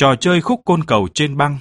trò chơi khúc côn cầu trên băng.